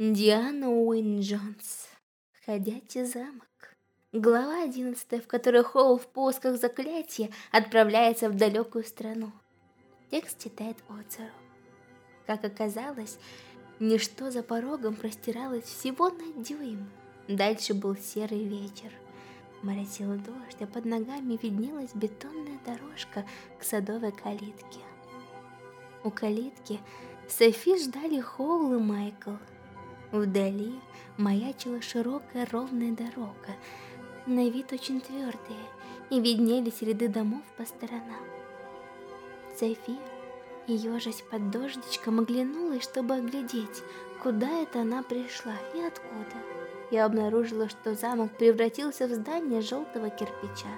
Диана Уин Джонс. Ходячий замок. Глава 11, в которой Хоу в поисках заклятия отправляется в далекую страну. Текст читает Оцеру. Как оказалось, ничто за порогом простиралось всего на дюйм. Дальше был серый вечер. Моросил дождь, а под ногами виднелась бетонная дорожка к садовой калитке. У калитки Софи ждали Хоул и Майкл. Вдали маячила широкая ровная дорога, на вид очень твердая, и виднелись ряды домов по сторонам. Софи, ежась под дождичком, оглянулась, чтобы оглядеть, куда это она пришла и откуда. Я обнаружила, что замок превратился в здание желтого кирпича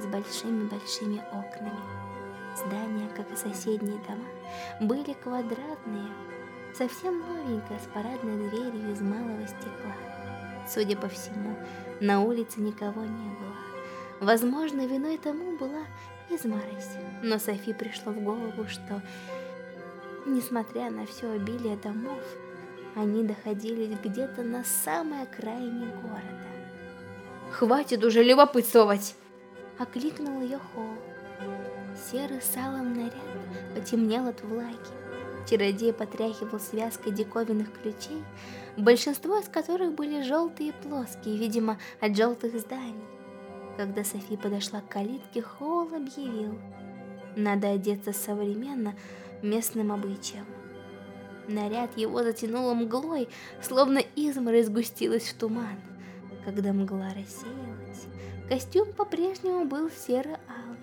с большими-большими окнами. Здания, как и соседние дома, были квадратные, совсем новенькая, с парадной дверью из малого стекла. Судя по всему, на улице никого не было. Возможно, виной тому была изморозь, но Софи пришло в голову, что, несмотря на все обилие домов, они доходили где-то на самой окраине города. «Хватит уже любопытствовать!» — окликнул ее Холл. Серый салом наряд потемнел от влаги. Чародей потряхивал связкой диковинных ключей, большинство из которых были желтые и плоские, видимо, от желтых зданий. Когда Софи подошла к калитке, Хоул объявил, надо одеться современно местным обычаем. Наряд его затянуло мглой, словно изморозь сгустилась в туман. Когда мгла рассеялась, костюм по-прежнему был серо-алый,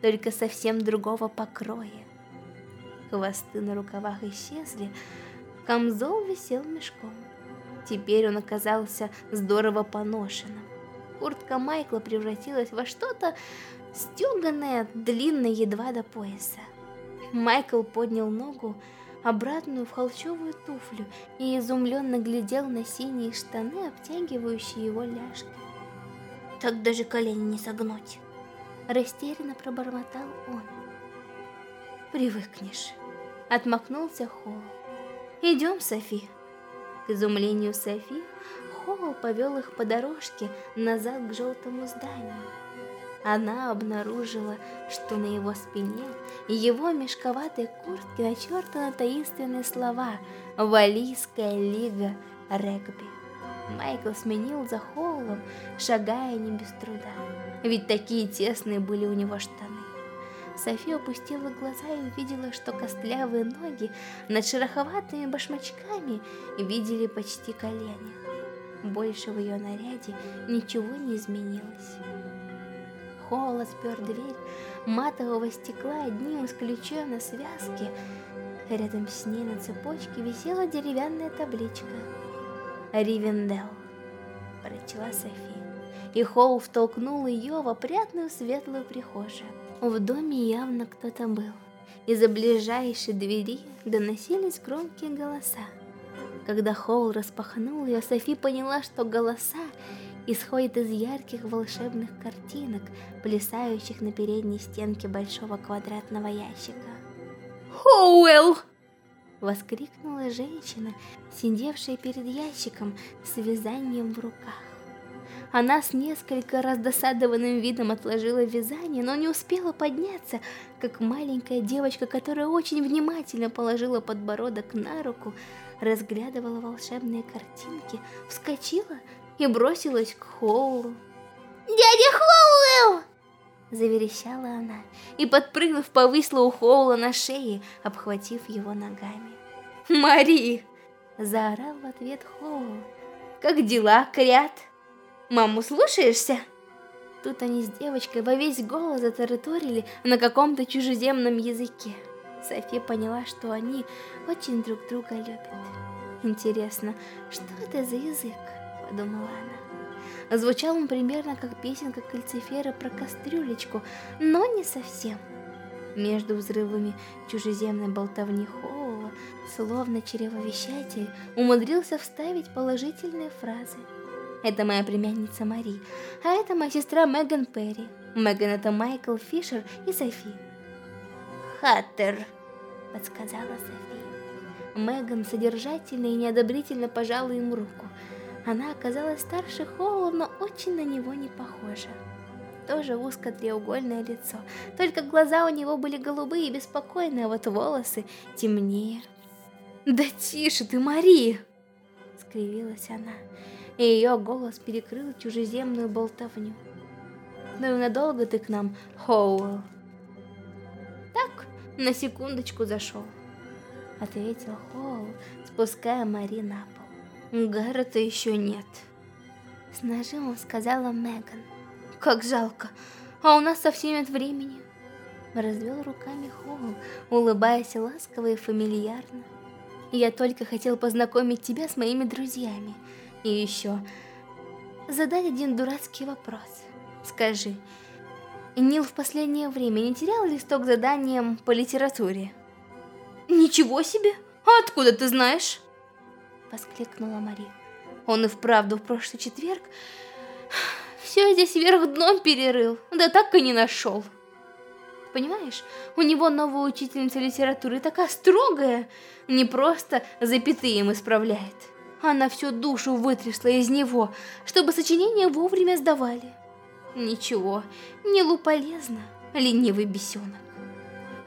только совсем другого покроя хвосты на рукавах исчезли, камзол висел мешком. Теперь он оказался здорово поношенным. Куртка Майкла превратилась во что-то стеганое, длинное едва до пояса. Майкл поднял ногу, обратную в холчевую туфлю, и изумленно глядел на синие штаны, обтягивающие его ляжки. «Так даже колени не согнуть!» Растерянно пробормотал он. «Привыкнешь». Отмахнулся Холл. «Идем, Софи». К изумлению Софи, Холл повел их по дорожке назад к желтому зданию. Она обнаружила, что на его спине его мешковатой куртке начертаны таинственные слова «Валийская лига регби». Майкл сменил за Холлом, шагая не без труда, ведь такие тесные были у него штаны. София опустила глаза и увидела, что костлявые ноги над шероховатыми башмачками видели почти колени. Больше в ее наряде ничего не изменилось. Холл спер дверь матового стекла одним из ключей на связке. Рядом с ней на цепочке висела деревянная табличка «Ривендел», прочла София, и Холл втолкнул ее в опрятную светлую прихожую. В доме явно кто-то был. Из-за ближайшей двери доносились громкие голоса. Когда Хоул распахнул ее, Софи поняла, что голоса исходят из ярких волшебных картинок, плясающих на передней стенке большого квадратного ящика. «Хоуэлл!» — воскликнула женщина, сидевшая перед ящиком с вязанием в руках. Она с несколько раздосадованным видом отложила вязание, но не успела подняться, как маленькая девочка, которая очень внимательно положила подбородок на руку, разглядывала волшебные картинки, вскочила и бросилась к Хоулу. «Дядя Хоуэлл!» Заверещала она и, подпрыгнув, повисла у Хоула на шее, обхватив его ногами. «Мари!» – заорал в ответ Хоул. «Как дела, Крят?» Маму слушаешься?» Тут они с девочкой во весь голос затараторили на каком-то чужеземном языке. София поняла, что они очень друг друга любят. «Интересно, что это за язык?» – подумала она. Звучал он примерно как песенка кальцифера про кастрюлечку, но не совсем. Между взрывами чужеземной болтовни Хоула, словно чревовещатель, умудрился вставить положительные фразы – это моя племянница Мари, а это моя сестра Меган Перри. Меган это Майкл Фишер и Софи. Хаттер, подсказала Софи. Меган содержательно и неодобрительно пожала ему руку. Она оказалась старше Хоула, но очень на него не похожа. Тоже узко-треугольное лицо, только глаза у него были голубые и беспокойные, а вот волосы темнее. «Да тише ты, Мари!» — скривилась она, и ее голос перекрыл чужеземную болтовню. «Ну и надолго ты к нам, Хоуэлл?» «Так, на секундочку зашел», — ответил Хоуэлл, спуская Мари на пол. Гаррета еще нет. С нажимом сказала Меган. Как жалко, а у нас совсем нет времени. Развел руками Холл, улыбаясь ласково и фамильярно. Я только хотел познакомить тебя с моими друзьями. И еще задать один дурацкий вопрос. Скажи, Нил в последнее время не терял листок заданием по литературе? Ничего себе! А откуда ты знаешь? Воскликнула Мари. Он и вправду в прошлый четверг все здесь вверх дном перерыл, да так и не нашел. Понимаешь, у него новая учительница литературы такая строгая, не просто запятые им исправляет. Она всю душу вытрясла из него, чтобы сочинения вовремя сдавали. Ничего, Нилу полезно, ленивый бесенок.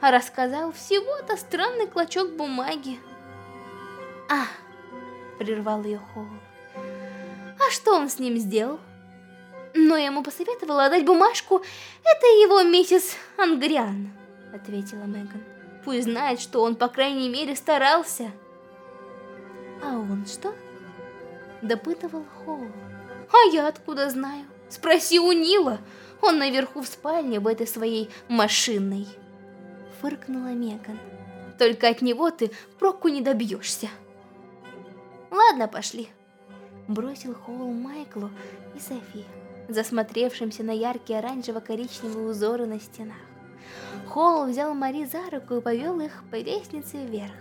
Рассказал всего-то странный клочок бумаги. А, прервал ее Холл. А что он с ним сделал? Но я ему посоветовала отдать бумажку. Это его миссис Ангриан, ответила Меган. Пусть знает, что он, по крайней мере, старался. А он что? Допытывал Холл. А я откуда знаю? Спроси у Нила. Он наверху в спальне в этой своей машинной. Фыркнула Меган. Только от него ты проку не добьешься. Ладно, пошли. Бросил Холл Майклу и Софи, засмотревшимся на яркие оранжево-коричневые узоры на стенах. Холл взял Мари за руку и повел их по лестнице вверх.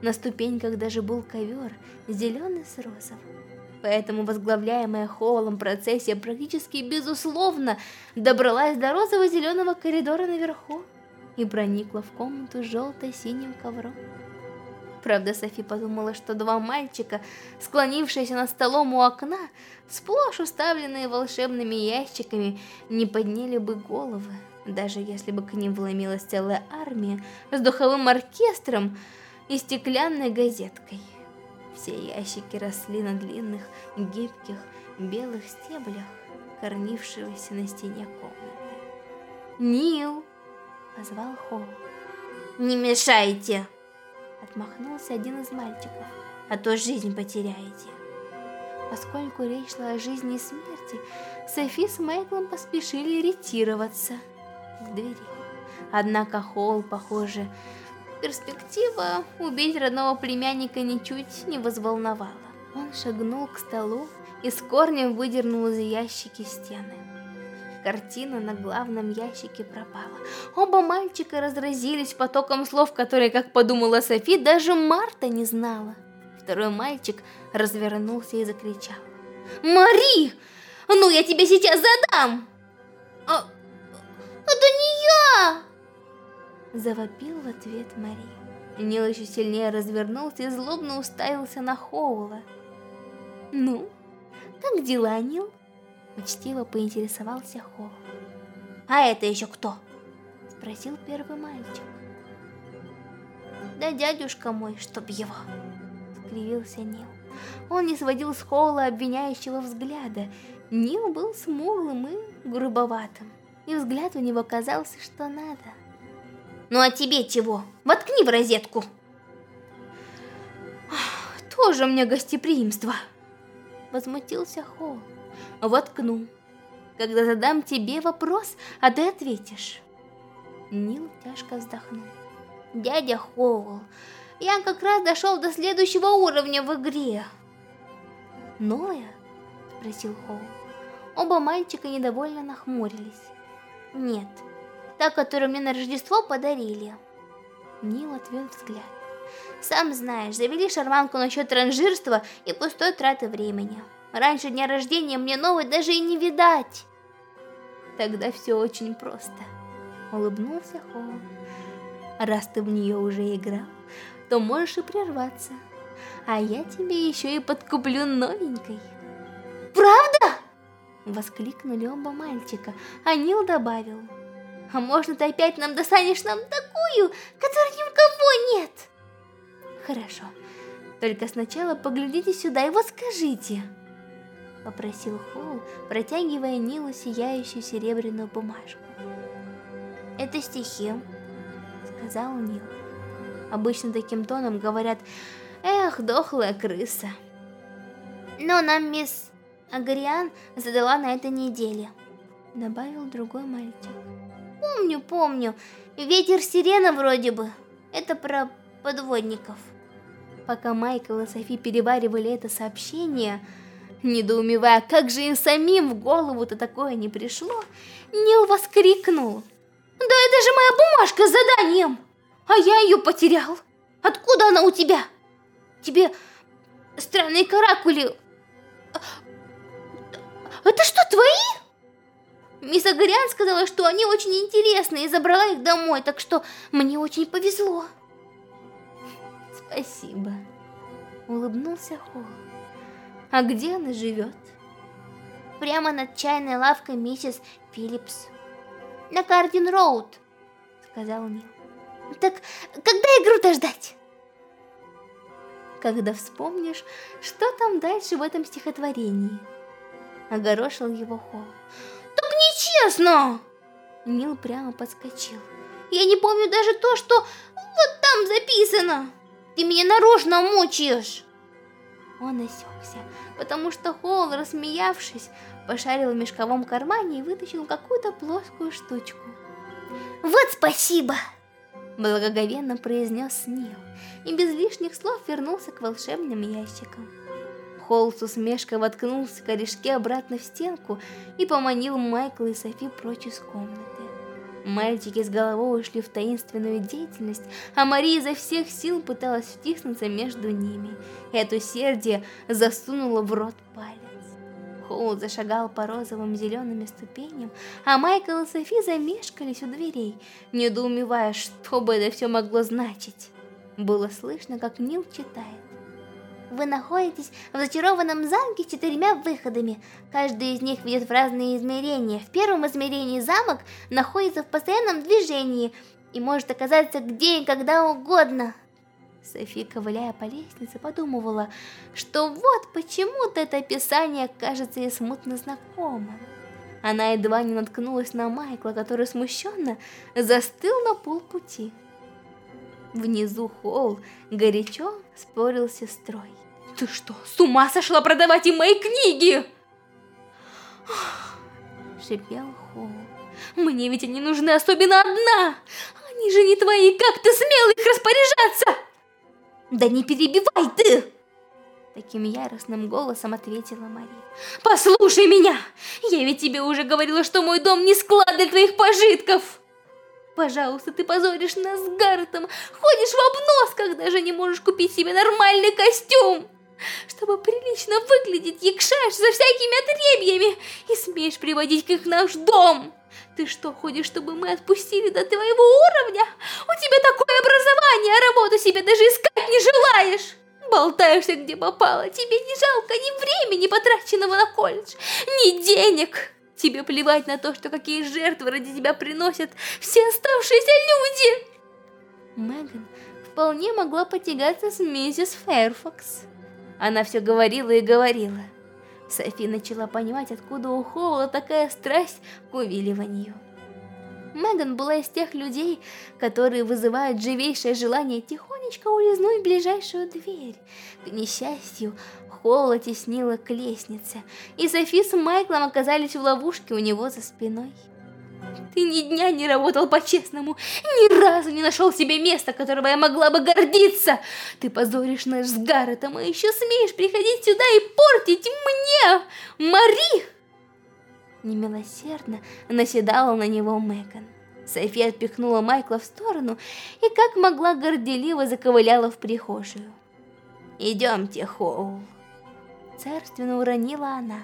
На ступеньках даже был ковер, зеленый с розовым. Поэтому возглавляемая Холлом процессия практически безусловно добралась до розово-зеленого коридора наверху и проникла в комнату желто-синим ковром. Правда, Софи подумала, что два мальчика, склонившиеся над столом у окна, сплошь уставленные волшебными ящиками, не подняли бы головы, даже если бы к ним вломилась целая армия с духовым оркестром и стеклянной газеткой. Все ящики росли на длинных, гибких, белых стеблях, корнившегося на стене комнаты. «Нил!» — позвал Холл. «Не мешайте!» Отмахнулся один из мальчиков. А то жизнь потеряете. Поскольку речь шла о жизни и смерти, Софи с Майклом поспешили ретироваться к двери. Однако Холл, похоже, перспектива убить родного племянника ничуть не возволновала. Он шагнул к столу и с корнем выдернул из ящики стены. Картина на главном ящике пропала. Оба мальчика разразились потоком слов, которые, как подумала Софи, даже Марта не знала. Второй мальчик развернулся и закричал. «Мари! Ну я тебе сейчас задам!» а, «Это не я!» Завопил в ответ Мари. Нил еще сильнее развернулся и злобно уставился на Хоула. «Ну, как дела, Нил?» Учтиво поинтересовался Хо. «А это еще кто?» Спросил первый мальчик. «Да дядюшка мой, чтоб его!» Скривился Нил. Он не сводил с Холла обвиняющего взгляда. Нил был смуглым и грубоватым. И взгляд у него казался, что надо. «Ну а тебе чего? Воткни в розетку!» «Тоже мне гостеприимство!» Возмутился Холл воткну. Когда задам тебе вопрос, а ты ответишь. Нил тяжко вздохнул. Дядя Хоул, я как раз дошел до следующего уровня в игре. Ноя? Спросил Хоул. Оба мальчика недовольно нахмурились. Нет, та, которую мне на Рождество подарили. Нил отвел взгляд. Сам знаешь, завели шарманку насчет ранжирства и пустой траты времени. Раньше дня рождения мне новой даже и не видать. Тогда все очень просто. Улыбнулся Хоу. Раз ты в нее уже играл, то можешь и прерваться. А я тебе еще и подкуплю новенькой. Правда? Воскликнули оба мальчика, а Нил добавил. А можно ты опять нам достанешь нам такую, которой ни у кого нет? Хорошо, только сначала поглядите сюда и вот скажите. Попросил Хоу, протягивая Нилу сияющую серебряную бумажку. Это стихи, сказал Нил. Обычно таким тоном говорят «Эх, дохлая крыса». Но нам мисс Агариан задала на этой неделе. Добавил другой мальчик. Помню, помню. Ветер сирена вроде бы. Это про подводников. Пока Майкл и Софи переваривали это сообщение, недоумевая, как же им самим в голову-то такое не пришло, Нил воскликнул. Да это же моя бумажка с заданием! А я ее потерял. Откуда она у тебя? Тебе странные каракули... Это что, твои? Мисс Агариан сказала, что они очень интересные и забрала их домой, так что мне очень повезло. Спасибо. Улыбнулся Холл. А где она живет? Прямо над чайной лавкой миссис Филлипс. На Кардин Роуд, сказал Нил. Так когда игру-то ждать? Когда вспомнишь, что там дальше в этом стихотворении. Огорошил его Холл. Так нечестно! Нил прямо подскочил. Я не помню даже то, что вот там записано. Ты меня нарочно мучаешь. Он осекся, потому что Холл, рассмеявшись, пошарил в мешковом кармане и вытащил какую-то плоскую штучку. «Вот спасибо!» Благоговенно произнес Нил и без лишних слов вернулся к волшебным ящикам. Холл с усмешкой воткнулся корешки обратно в стенку и поманил Майкла и Софи прочь из комнаты. Мальчики с головой ушли в таинственную деятельность, а Мария изо всех сил пыталась втиснуться между ними, и от усердия засунула в рот палец. Хоул зашагал по розовым зеленым ступеням, а Майкл и Софи замешкались у дверей, недоумевая, что бы это все могло значить. Было слышно, как Нил читает. Вы находитесь в зачарованном замке с четырьмя выходами. Каждый из них ведет в разные измерения. В первом измерении замок находится в постоянном движении и может оказаться где и когда угодно. Софи, ковыляя по лестнице, подумывала, что вот почему-то это описание кажется ей смутно знакомым. Она едва не наткнулась на Майкла, который смущенно застыл на полпути. Внизу холл горячо спорил с сестрой. Ты что, с ума сошла продавать им мои книги? Шипел Холл. Мне ведь они нужны особенно одна. Они же не твои, как ты смел их распоряжаться? Да не перебивай ты! Таким яростным голосом ответила Мария. Послушай меня! Я ведь тебе уже говорила, что мой дом не склад для твоих пожитков! Пожалуйста, ты позоришь нас с Гарретом, ходишь в обнос, когда же не можешь купить себе нормальный костюм! Чтобы прилично выглядеть, якшаешь за всякими отребьями и смеешь приводить их в наш дом! Ты что, ходишь, чтобы мы отпустили до твоего уровня? У тебя такое образование, а работу себе даже искать не желаешь! Болтаешься где попало, тебе не жалко ни времени, потраченного на колледж, ни денег. Тебе плевать на то, что какие жертвы ради тебя приносят все оставшиеся люди. Меган вполне могла потягаться с миссис Фэрфакс. Она все говорила и говорила. Софи начала понимать, откуда у Хоула такая страсть к увиливанию. Меган была из тех людей, которые вызывают живейшее желание тихонечко улизнуть в ближайшую дверь. К несчастью, Холла теснила к лестнице, и Софи с Майклом оказались в ловушке у него за спиной. Ты ни дня не работал по-честному, ни разу не нашел себе места, которого я могла бы гордиться. Ты позоришь наш с Гарретом, и еще смеешь приходить сюда и портить мне, Мари!» Немилосердно наседала на него Меган. София отпихнула Майкла в сторону и как могла горделиво заковыляла в прихожую. «Идемте, Хоул!» Царственно уронила она.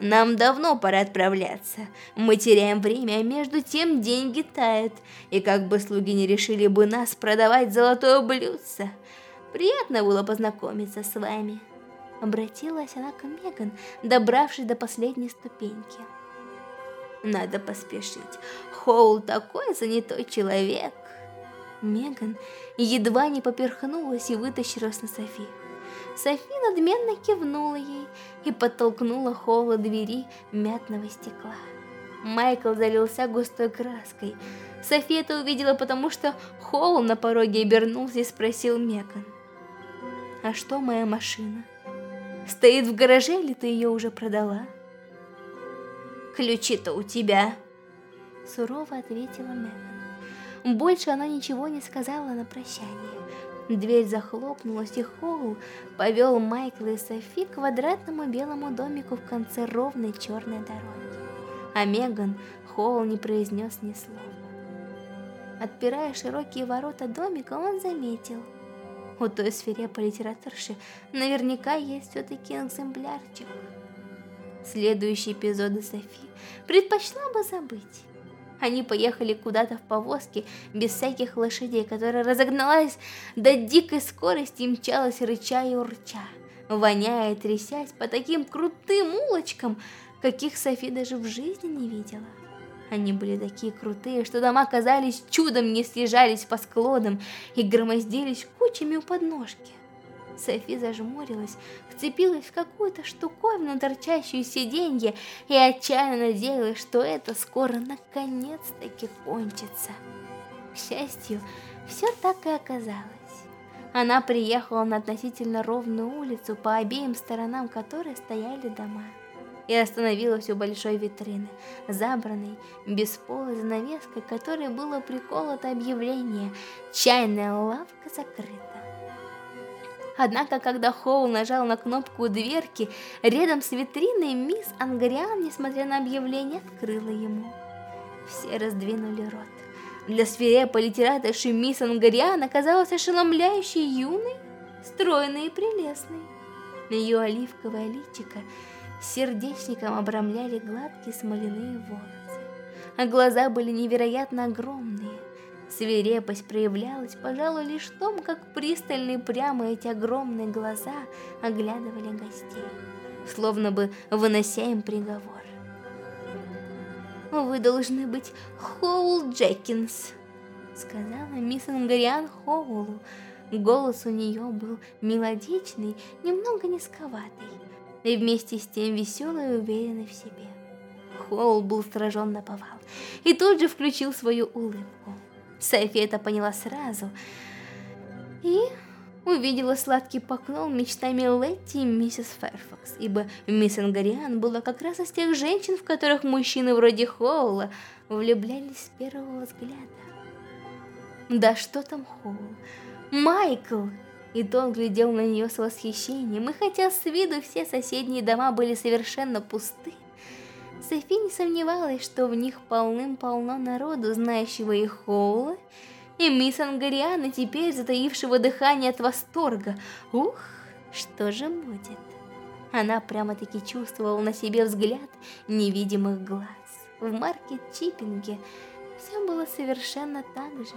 Нам давно пора отправляться. Мы теряем время, а между тем деньги тают. И как бы слуги не решили бы нас продавать золотое блюдце. Приятно было познакомиться с вами. Обратилась она к Меган, добравшись до последней ступеньки. Надо поспешить. Хоул такой занятой человек. Меган едва не поперхнулась и вытащилась на Софи. Софи надменно кивнула ей и подтолкнула Холла двери мятного стекла. Майкл залился густой краской. Софи это увидела, потому что Холл на пороге обернулся и спросил Меган. «А что моя машина? Стоит в гараже или ты ее уже продала?» «Ключи-то у тебя!» Сурово ответила Меган. Больше она ничего не сказала на прощание. Дверь захлопнулась, и Хоул повел Майкла и Софи к квадратному белому домику в конце ровной черной дороги. А Меган Хоул не произнес ни слова. Отпирая широкие ворота домика, он заметил. У той свирепой литературши наверняка есть все-таки экземплярчик. Следующие эпизоды Софи предпочла бы забыть. Они поехали куда-то в повозке без всяких лошадей, которая разогналась до дикой скорости и мчалась рыча и урча, воняя и трясясь по таким крутым улочкам, каких Софи даже в жизни не видела. Они были такие крутые, что дома казались чудом не съезжались по склонам и громоздились кучами у подножки. Софи зажмурилась, вцепилась в какую-то штуковину, торчащую сиденье, и отчаянно надеялась, что это скоро наконец-таки кончится. К счастью, все так и оказалось. Она приехала на относительно ровную улицу, по обеим сторонам которой стояли дома, и остановилась у большой витрины, забранной бесполой занавеской, которой было приколото объявление «Чайная лавка закрыта». Однако, когда Хоул нажал на кнопку дверки, рядом с витриной мисс Ангариан, несмотря на объявление, открыла ему. Все раздвинули рот. Для свирепой литераторши мисс Ангариан оказалась ошеломляющей юной, стройной и прелестной. Ее оливковое личико сердечником обрамляли гладкие смоляные волосы, а глаза были невероятно огромные, Свирепость проявлялась, пожалуй, лишь в том, как пристально и прямо эти огромные глаза оглядывали гостей, словно бы вынося им приговор. «Вы должны быть Хоул Джекинс», — сказала мисс Ангариан Хоулу. Голос у нее был мелодичный, немного низковатый, и вместе с тем веселый и уверенный в себе. Хоул был сражен на повал и тут же включил свою улыбку. Софи это поняла сразу и увидела сладкий поклон мечтами Летти и миссис Ферфакс, ибо мисс Ангариан была как раз из тех женщин, в которых мужчины вроде Холла влюблялись с первого взгляда. Да что там Холл? Майкл! И тот глядел на нее с восхищением, и хотя с виду все соседние дома были совершенно пусты, Софи не сомневалась, что в них полным-полно народу, знающего их Хоула, и мисс Ангариана, теперь затаившего дыхание от восторга. Ух, что же будет? Она прямо-таки чувствовала на себе взгляд невидимых глаз. В маркет-чиппинге все было совершенно так же.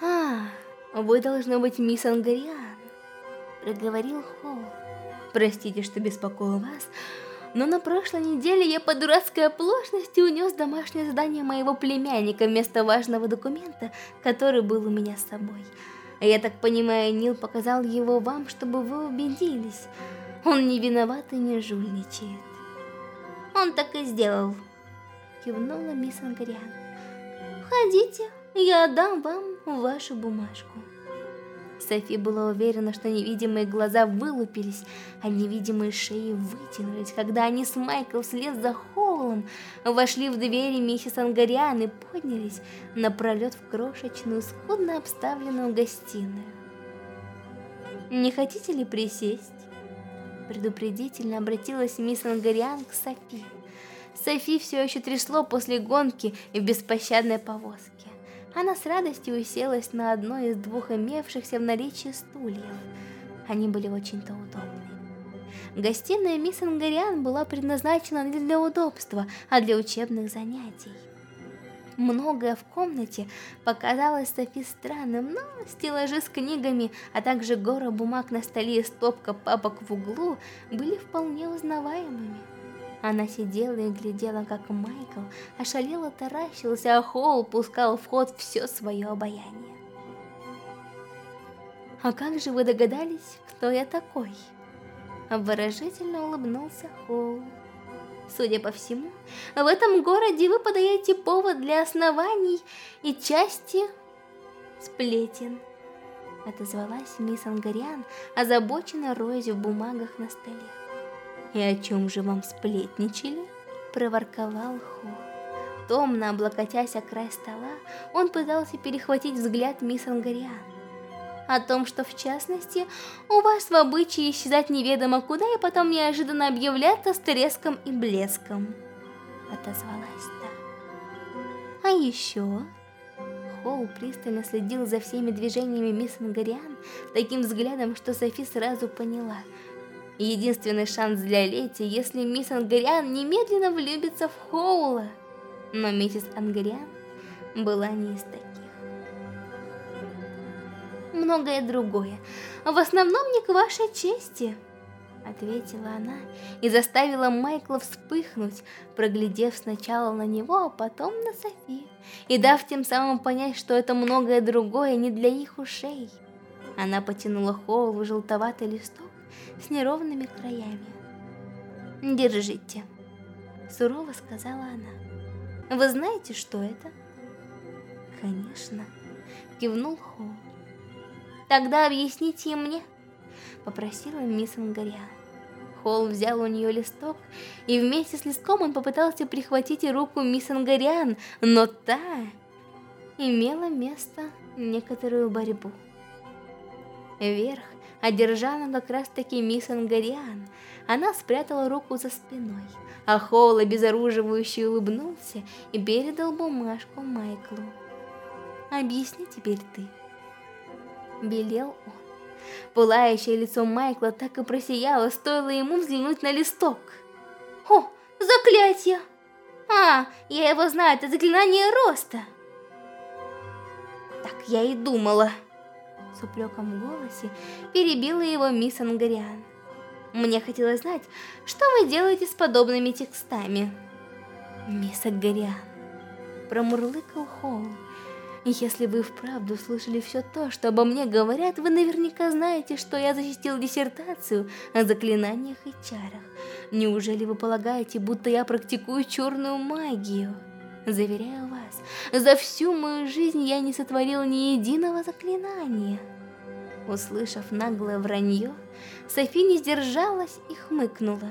«А, вы должны быть мисс Ангариан», — проговорил Хоул. «Простите, что беспокою вас, но на прошлой неделе я по дурацкой оплошности унес домашнее задание моего племянника вместо важного документа, который был у меня с собой. Я так понимаю, Нил показал его вам, чтобы вы убедились. Он не виноват и не жульничает. Он так и сделал. Кивнула мисс Ангариан. Ходите, я отдам вам вашу бумажку. Софи была уверена, что невидимые глаза вылупились, а невидимые шеи вытянулись, когда они с Майкл вслед за Холлом вошли в двери миссис Ангариан и поднялись напролет в крошечную, скудно обставленную гостиную. «Не хотите ли присесть?» Предупредительно обратилась мисс Ангариан к Софи. Софи все еще трясло после гонки в беспощадной повозке. Она с радостью уселась на одно из двух имевшихся в наличии стульев. Они были очень-то удобны. Гостиная мисс Ангариан была предназначена не для удобства, а для учебных занятий. Многое в комнате показалось Софи странным, но стеллажи с книгами, а также гора бумаг на столе и стопка папок в углу были вполне узнаваемыми. Она сидела и глядела, как Майкл ошалело таращился, а Холл пускал в ход все свое обаяние. «А как же вы догадались, кто я такой?» Обворожительно улыбнулся Холл. Судя по всему, в этом городе вы подаете повод для оснований и части сплетен. Отозвалась мисс Ангариан, озабоченно роясь в бумагах на столе. «И о чем же вам сплетничали?» – проворковал Хо. Томно облокотясь о край стола, он пытался перехватить взгляд мисс Ангариан о том, что в частности у вас в обычае исчезать неведомо куда и потом неожиданно объявляться с треском и блеском. Отозвалась та. А еще... Холл пристально следил за всеми движениями мисс Магариан таким взглядом, что Софи сразу поняла. Единственный шанс для Лети, если мисс Ангариан немедленно влюбится в Хоула. Но миссис Ангариан была не из таких многое другое. В основном не к вашей чести, ответила она и заставила Майкла вспыхнуть, проглядев сначала на него, а потом на Софи, и дав тем самым понять, что это многое другое не для их ушей. Она потянула Хоул в желтоватый листок с неровными краями. «Держите», — сурово сказала она. «Вы знаете, что это?» «Конечно», — кивнул Хоул. Тогда объясните мне, попросила мисс Ангариан. Холл взял у нее листок, и вместе с листком он попытался прихватить руку мисс Ангариан, но та имела место некоторую борьбу. Вверх одержала как раз-таки мисс Ангариан. Она спрятала руку за спиной, а Холл обезоруживающе улыбнулся и передал бумажку Майклу. «Объясни теперь ты», белел он. Пылающее лицо Майкла так и просияло, стоило ему взглянуть на листок. «О, заклятие! А, я его знаю, это заклинание роста!» «Так я и думала!» С упреком в голосе перебила его мисс Ангариан. «Мне хотелось знать, что вы делаете с подобными текстами?» «Мисс Ангариан!» Промурлыкал Холл. Если вы вправду слышали все то, что обо мне говорят, вы наверняка знаете, что я защитил диссертацию о заклинаниях и чарах. Неужели вы полагаете, будто я практикую черную магию? Заверяю вас, за всю мою жизнь я не сотворил ни единого заклинания. Услышав наглое вранье, Софи не сдержалась и хмыкнула.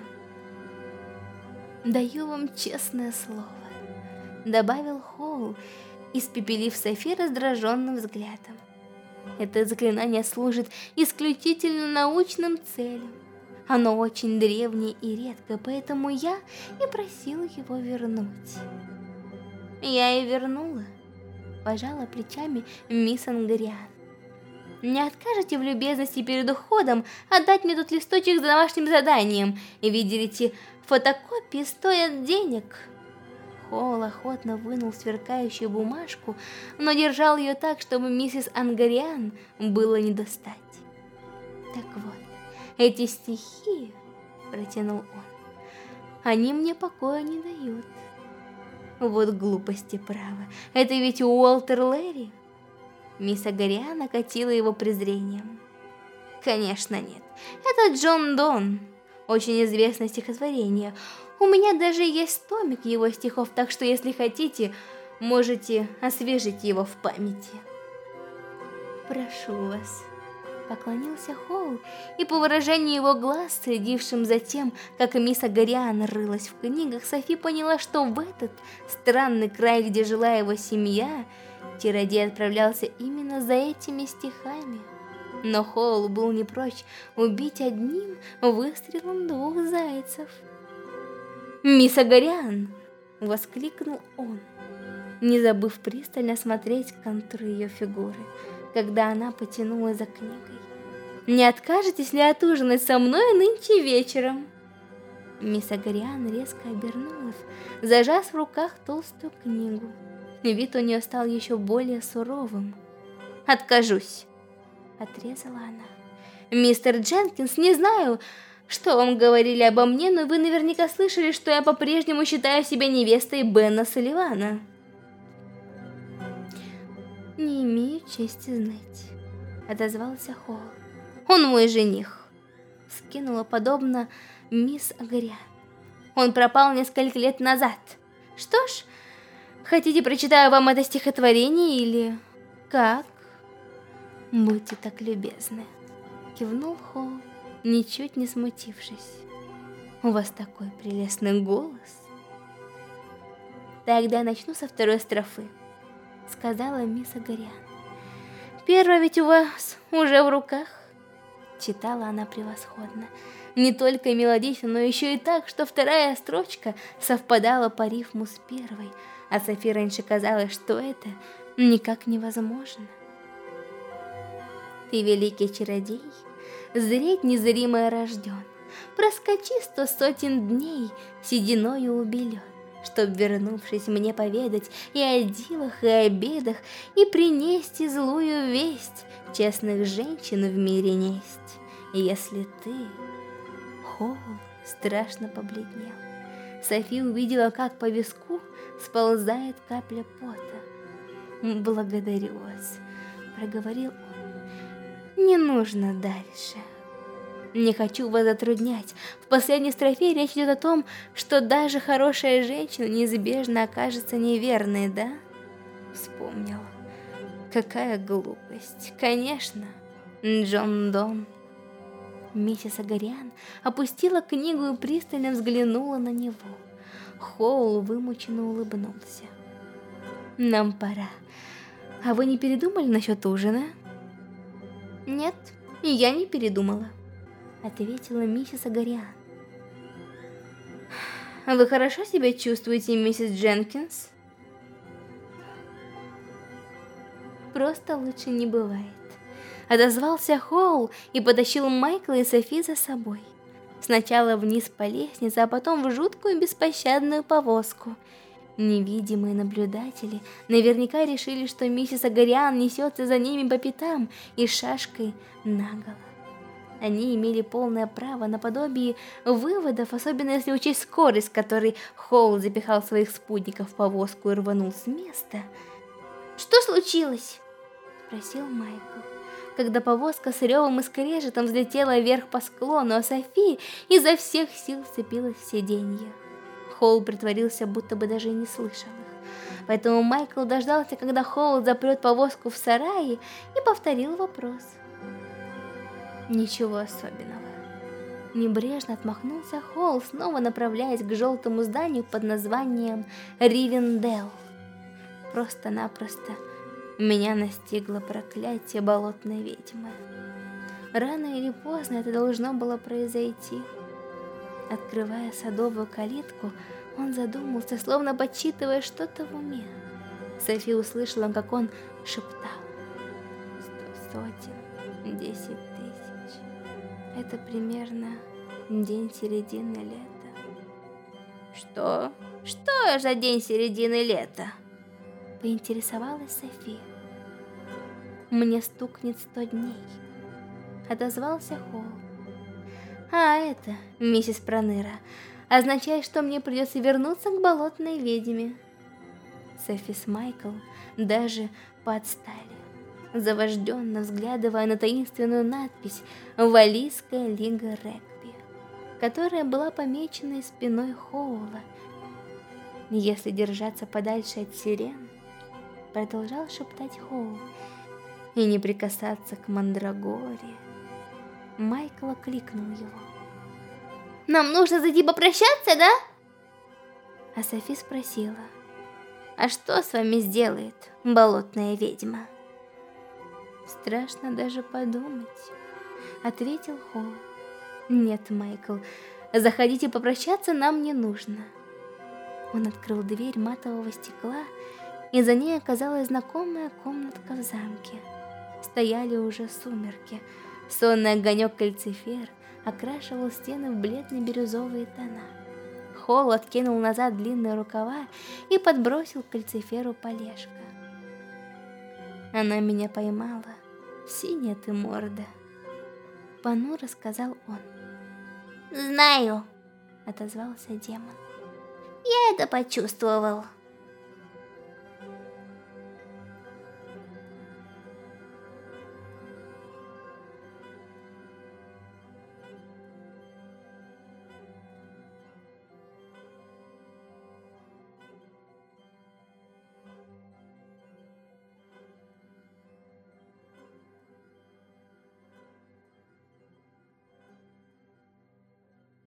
«Даю вам честное слово», — добавил Холл, испепелив Софи раздраженным взглядом. Это заклинание служит исключительно научным целям. Оно очень древнее и редкое, поэтому я и просила его вернуть. Я и вернула, пожала плечами мисс Ангариан. Не откажете в любезности перед уходом отдать мне тут листочек за домашним заданием? Видите, фотокопии стоят денег. Холл охотно вынул сверкающую бумажку, но держал ее так, чтобы миссис Ангариан было не достать. Так вот, эти стихи, протянул он, они мне покоя не дают. Вот глупости, право. Это ведь Уолтер Лэри. Мисс Агариан окатила его презрением. Конечно, нет. Это Джон Дон. Очень известное стихотворение. У меня даже есть томик его стихов, так что если хотите, можете освежить его в памяти. Прошу вас. Поклонился Хоу, и по выражению его глаз, следившим за тем, как мисс Агариан рылась в книгах, Софи поняла, что в этот странный край, где жила его семья, Тиродей отправлялся именно за этими стихами. Но Хоул был не прочь убить одним выстрелом двух зайцев. «Мисс Агарян!» — воскликнул он, не забыв пристально смотреть контуры ее фигуры, когда она потянула за книгой. Не откажетесь ли отужинать со мной нынче вечером? Мисс Агариан резко обернулась, зажав в руках толстую книгу. Вид у нее стал еще более суровым. «Откажусь», — отрезала она. «Мистер Дженкинс, не знаю, что вам говорили обо мне, но вы наверняка слышали, что я по-прежнему считаю себя невестой Бена Салливана». «Не имею чести знать», — отозвался Холл. «Он мой жених», — скинула подобно мисс Агариан. «Он пропал несколько лет назад. Что ж, хотите, прочитаю вам это стихотворение или... как?» «Будьте так любезны», — кивнул Холл, ничуть не смутившись. «У вас такой прелестный голос». «Тогда начну со второй строфы», сказала мисс Агариан. Первая ведь у вас уже в руках. Читала она превосходно. Не только мелодично, но еще и так, что вторая строчка совпадала по рифму с первой, а Софи раньше казалось, что это никак невозможно. Ты великий чародей, зреть незримое рожден, Проскочи сто сотен дней, сединою убелен чтоб, вернувшись, мне поведать и о дивах, и о бедах, и принести злую весть, честных женщин в мире несть. Если ты... Холл страшно побледнел. Софи увидела, как по виску сползает капля пота. «Благодарю вас», — проговорил он. «Не нужно дальше». Не хочу вас затруднять. В последней строфе речь идет о том, что даже хорошая женщина неизбежно окажется неверной, да? Вспомнила. Какая глупость. Конечно, Джон Дон. Миссис Агариан опустила книгу и пристально взглянула на него. Хоул вымученно улыбнулся. «Нам пора. А вы не передумали насчет ужина?» «Нет, я не передумала» ответила миссис Агариан. Вы хорошо себя чувствуете, миссис Дженкинс? Просто лучше не бывает. Отозвался Хоул и потащил Майкла и Софи за собой. Сначала вниз по лестнице, а потом в жуткую беспощадную повозку. Невидимые наблюдатели наверняка решили, что миссис Агариан несется за ними по пятам и шашкой наголо. Они имели полное право на подобие выводов, особенно если учесть скорость, с которой Холл запихал своих спутников в повозку и рванул с места. «Что случилось?» – спросил Майкл. Когда повозка с ревом и скрежетом взлетела вверх по склону, а Софи изо всех сил вцепилась в сиденье. Холл притворился, будто бы даже и не слышал их. Поэтому Майкл дождался, когда Холл запрет повозку в сарае и повторил вопрос – Ничего особенного. Небрежно отмахнулся Холл, снова направляясь к желтому зданию под названием Ривендел. Просто-напросто меня настигло проклятие болотной ведьмы. Рано или поздно это должно было произойти. Открывая садовую калитку, он задумался, словно подсчитывая что-то в уме. Софи услышала, как он шептал. Сто сотен, десять это примерно день середины лета. Что? Что за день середины лета? Поинтересовалась София. Мне стукнет сто дней. Отозвался Холл. А это, миссис Проныра, означает, что мне придется вернуться к болотной ведьме. Софи с Майкл даже подстали завожденно взглядывая на таинственную надпись «Валийская лига регби», которая была помечена спиной Хоула. «Если держаться подальше от сирен», — продолжал шептать Хоул, — «и не прикасаться к Мандрагоре». Майкл окликнул его. «Нам нужно зайти попрощаться, да?» А Софи спросила, «А что с вами сделает болотная ведьма?» Страшно даже подумать, ответил Холл. Нет, Майкл, заходите попрощаться нам не нужно. Он открыл дверь матового стекла, и за ней оказалась знакомая комнатка в замке. Стояли уже сумерки, Сонный огонек кальцифер окрашивал стены в бледно-бирюзовые тона. Холл откинул назад длинные рукава и подбросил кальциферу полежка. Она меня поймала. Синяя ты морда. Понуро сказал он. Знаю, отозвался демон. Я это почувствовал.